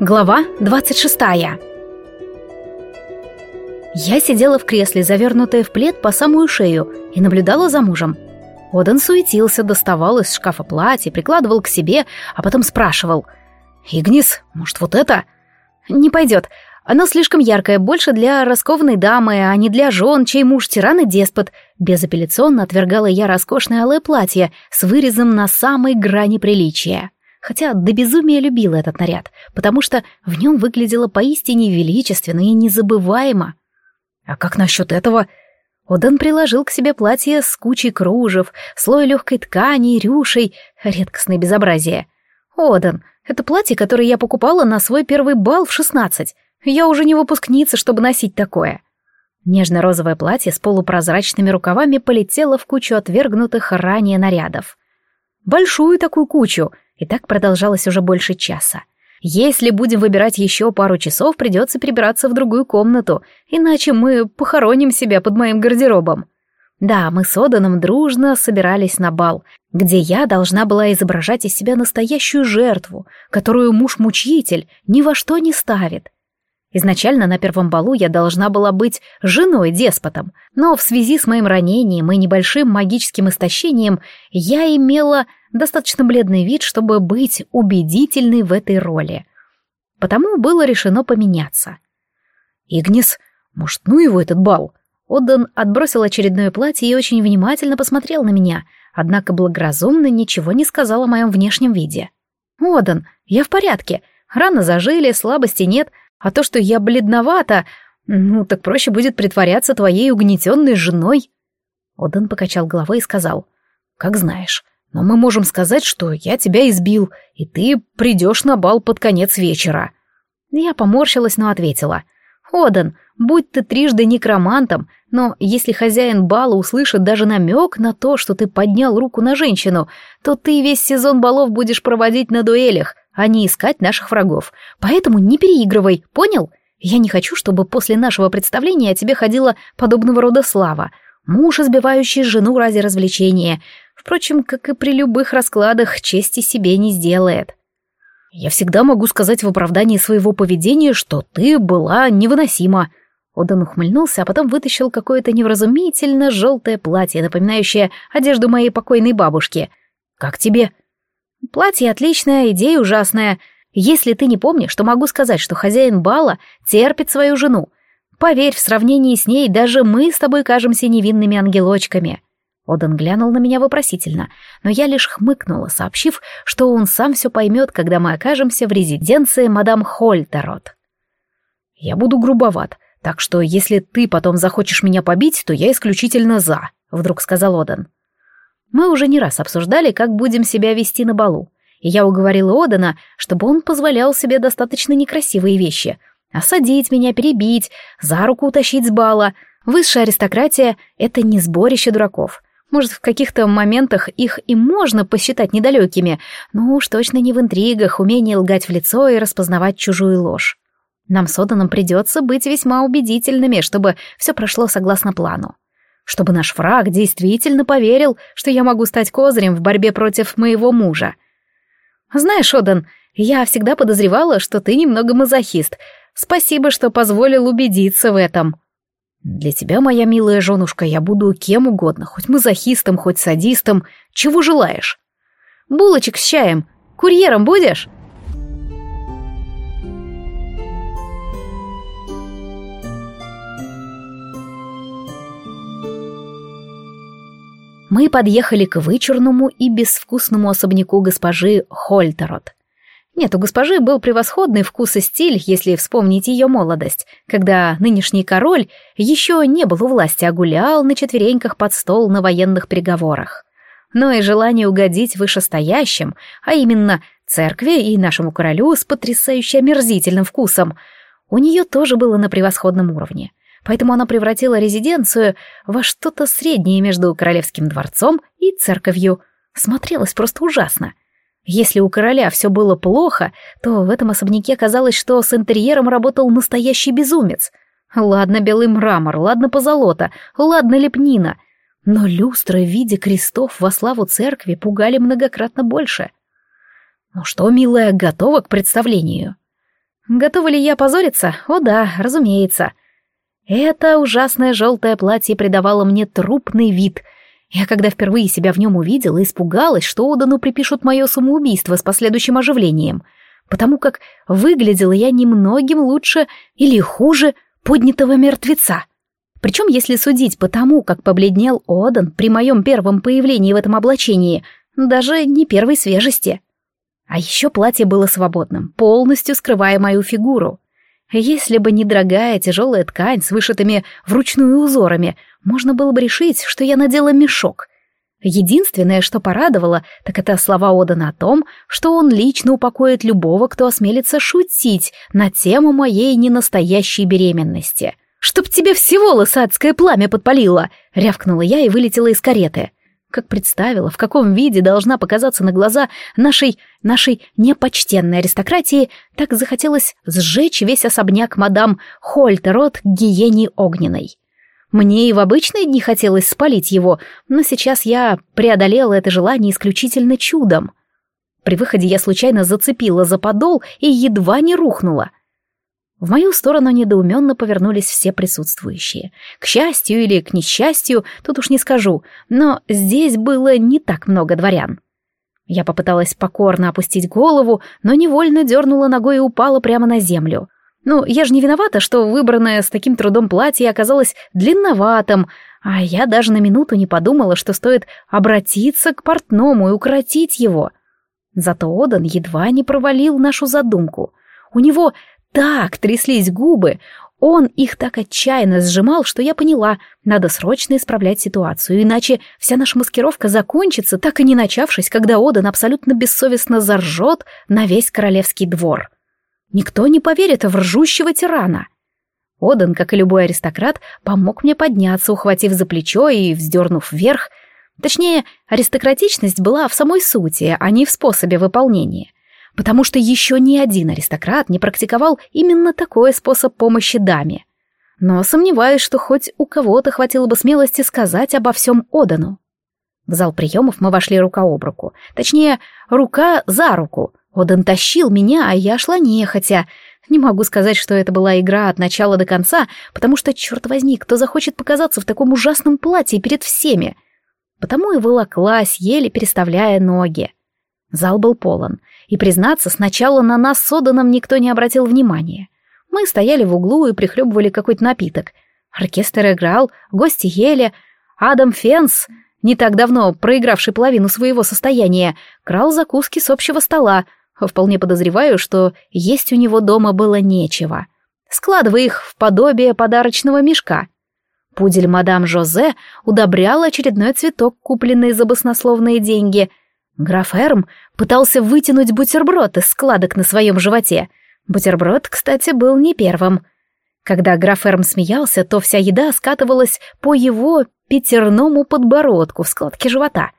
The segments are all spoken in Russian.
Глава 26 Я сидела в кресле, завернутая в плед по самую шею, и наблюдала за мужем. Одан суетился, доставал из шкафа платье, прикладывал к себе, а потом спрашивал. «Игнис, может, вот это?» «Не пойдет. Оно слишком яркое, больше для раскованной дамы, а не для жен, чей муж тиран и деспот». Безапелляционно отвергала я роскошное алое платье с вырезом на самой грани приличия хотя до безумия любила этот наряд, потому что в нем выглядело поистине величественно и незабываемо. А как насчет этого? Оден приложил к себе платье с кучей кружев, слой легкой ткани, рюшей, редкостное безобразие. Оден, это платье, которое я покупала на свой первый бал в шестнадцать. Я уже не выпускница, чтобы носить такое. Нежно-розовое платье с полупрозрачными рукавами полетело в кучу отвергнутых ранее нарядов. Большую такую кучу — и так продолжалось уже больше часа. Если будем выбирать еще пару часов, придется перебираться в другую комнату, иначе мы похороним себя под моим гардеробом. Да, мы с Оданом дружно собирались на бал, где я должна была изображать из себя настоящую жертву, которую муж-мучитель ни во что не ставит. Изначально на первом балу я должна была быть женой-деспотом, но в связи с моим ранением и небольшим магическим истощением я имела достаточно бледный вид, чтобы быть убедительной в этой роли. Потому было решено поменяться. «Игнис, может, ну его этот бал?» Отдан отбросил очередное платье и очень внимательно посмотрел на меня, однако благоразумно ничего не сказал о моем внешнем виде. «Одан, я в порядке. Рано зажили, слабости нет, а то, что я бледновата, ну, так проще будет притворяться твоей угнетенной женой. Оден покачал головой и сказал, как знаешь, но мы можем сказать, что я тебя избил, и ты придешь на бал под конец вечера. Я поморщилась, но ответила, Оден, будь ты трижды некромантом, но если хозяин бала услышит даже намек на то, что ты поднял руку на женщину, то ты весь сезон балов будешь проводить на дуэлях, а не искать наших врагов. Поэтому не переигрывай, понял? Я не хочу, чтобы после нашего представления о тебе ходила подобного рода слава. Муж, избивающий жену ради развлечения. Впрочем, как и при любых раскладах, чести себе не сделает. Я всегда могу сказать в оправдании своего поведения, что ты была невыносима. Одан ухмыльнулся, а потом вытащил какое-то невразумительно желтое платье, напоминающее одежду моей покойной бабушки. «Как тебе?» Платье отличное, идея ужасная. Если ты не помнишь, то могу сказать, что хозяин бала терпит свою жену. Поверь, в сравнении с ней даже мы с тобой кажемся невинными ангелочками». Одан глянул на меня вопросительно, но я лишь хмыкнула, сообщив, что он сам все поймет, когда мы окажемся в резиденции мадам Хольтерот. «Я буду грубоват, так что если ты потом захочешь меня побить, то я исключительно за», — вдруг сказал Одан. Мы уже не раз обсуждали, как будем себя вести на балу, и я уговорила Одана, чтобы он позволял себе достаточно некрасивые вещи. Осадить меня, перебить, за руку утащить с бала. Высшая аристократия — это не сборище дураков. Может, в каких-то моментах их и можно посчитать недалекими, но уж точно не в интригах, умении лгать в лицо и распознавать чужую ложь. Нам с Оданом придется быть весьма убедительными, чтобы все прошло согласно плану чтобы наш враг действительно поверил, что я могу стать козырем в борьбе против моего мужа. Знаешь, Одан, я всегда подозревала, что ты немного мазохист. Спасибо, что позволил убедиться в этом. Для тебя, моя милая женушка, я буду кем угодно, хоть мазохистом, хоть садистом. Чего желаешь? Булочек с чаем. Курьером будешь? Мы подъехали к вычурному и безвкусному особняку госпожи Хольтерот. Нет, у госпожи был превосходный вкус и стиль, если вспомнить ее молодость, когда нынешний король еще не был у власти, а гулял на четвереньках под стол на военных переговорах. Но и желание угодить вышестоящим, а именно церкви и нашему королю с потрясающе омерзительным вкусом, у нее тоже было на превосходном уровне поэтому она превратила резиденцию во что-то среднее между королевским дворцом и церковью. Смотрелось просто ужасно. Если у короля все было плохо, то в этом особняке казалось, что с интерьером работал настоящий безумец. Ладно белый мрамор, ладно позолота, ладно лепнина. Но люстры в виде крестов во славу церкви пугали многократно больше. «Ну что, милая, готова к представлению?» Готова ли я позориться? О да, разумеется. Это ужасное желтое платье придавало мне трупный вид. Я, когда впервые себя в нем увидела, испугалась, что Одану припишут мое самоубийство с последующим оживлением, потому как выглядела я немногим лучше или хуже поднятого мертвеца. Причем, если судить по тому, как побледнел Одан при моем первом появлении в этом облачении, даже не первой свежести. А еще платье было свободным, полностью скрывая мою фигуру. Если бы не дорогая тяжелая ткань с вышитыми вручную узорами, можно было бы решить, что я надела мешок. Единственное, что порадовало, так это слова Одана о том, что он лично упокоит любого, кто осмелится шутить на тему моей ненастоящей беременности. «Чтоб тебе все волосы адское пламя подпалило!» — рявкнула я и вылетела из кареты. Как представила, в каком виде должна показаться на глаза нашей, нашей непочтенной аристократии, так захотелось сжечь весь особняк мадам Хольтерот гиене огненной. Мне и в обычные дни хотелось спалить его, но сейчас я преодолела это желание исключительно чудом. При выходе я случайно зацепила за подол и едва не рухнула. В мою сторону недоуменно повернулись все присутствующие. К счастью или к несчастью, тут уж не скажу, но здесь было не так много дворян. Я попыталась покорно опустить голову, но невольно дернула ногой и упала прямо на землю. Ну, я же не виновата, что выбранное с таким трудом платье оказалось длинноватым, а я даже на минуту не подумала, что стоит обратиться к портному и укоротить его. Зато Одан едва не провалил нашу задумку. У него так тряслись губы, он их так отчаянно сжимал, что я поняла, надо срочно исправлять ситуацию, иначе вся наша маскировка закончится, так и не начавшись, когда Одан абсолютно бессовестно заржет на весь королевский двор. Никто не поверит в ржущего тирана. Одан, как и любой аристократ, помог мне подняться, ухватив за плечо и вздернув вверх. Точнее, аристократичность была в самой сути, а не в способе выполнения потому что еще ни один аристократ не практиковал именно такой способ помощи даме. Но сомневаюсь, что хоть у кого-то хватило бы смелости сказать обо всем Одану. В зал приемов мы вошли рука об руку. Точнее, рука за руку. Одан тащил меня, а я шла нехотя. Не могу сказать, что это была игра от начала до конца, потому что, черт возьми, кто захочет показаться в таком ужасном платье перед всеми? Потому и волоклась, еле переставляя ноги. Зал был полон, и, признаться, сначала на нас с Оданом никто не обратил внимания. Мы стояли в углу и прихлебывали какой-то напиток. Оркестр играл, гости ели. Адам Фенс, не так давно проигравший половину своего состояния, крал закуски с общего стола. Вполне подозреваю, что есть у него дома было нечего. Складывая их в подобие подарочного мешка. Пудель мадам Жозе удобрял очередной цветок, купленный за баснословные деньги — Граф Эрм пытался вытянуть бутерброд из складок на своем животе. Бутерброд, кстати, был не первым. Когда граф Эрм смеялся, то вся еда скатывалась по его пятерному подбородку в складке живота.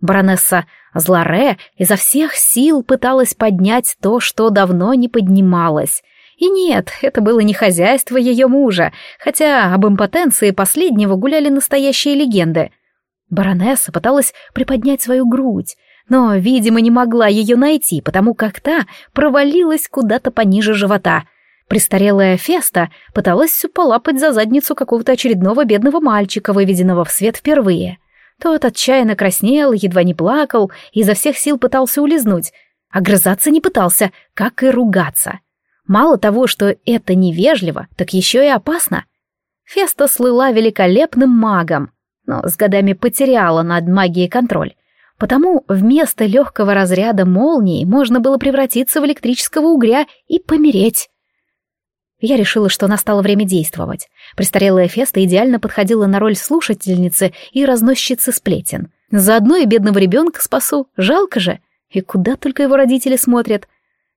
Баронесса Зларе изо всех сил пыталась поднять то, что давно не поднималось. И нет, это было не хозяйство ее мужа, хотя об импотенции последнего гуляли настоящие легенды. Баронесса пыталась приподнять свою грудь, но, видимо, не могла ее найти, потому как та провалилась куда-то пониже живота. Престарелая Феста пыталась полапать за задницу какого-то очередного бедного мальчика, выведенного в свет впервые. Тот отчаянно краснел, едва не плакал, и изо всех сил пытался улизнуть. Огрызаться не пытался, как и ругаться. Мало того, что это невежливо, так еще и опасно. Феста слыла великолепным магом, но с годами потеряла над магией контроль. Потому вместо легкого разряда молнии можно было превратиться в электрического угря и помереть. Я решила, что настало время действовать. Престарелая Феста идеально подходила на роль слушательницы и разносчицы сплетен. Заодно и бедного ребенка спасу, жалко же. И куда только его родители смотрят.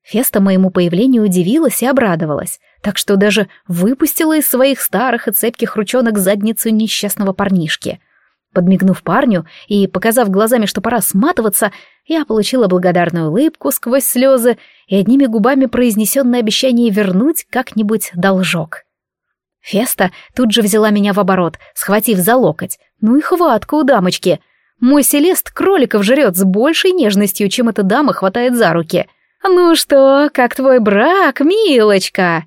Феста моему появлению удивилась и обрадовалась, так что даже выпустила из своих старых и цепких ручонок задницу несчастного парнишки — Подмигнув парню и показав глазами, что пора сматываться, я получила благодарную улыбку сквозь слезы и одними губами произнесенное обещание вернуть как-нибудь должок. Феста тут же взяла меня в оборот, схватив за локоть. Ну и хватка у дамочки. Мой Селест кроликов жрет с большей нежностью, чем эта дама хватает за руки. «Ну что, как твой брак, милочка?»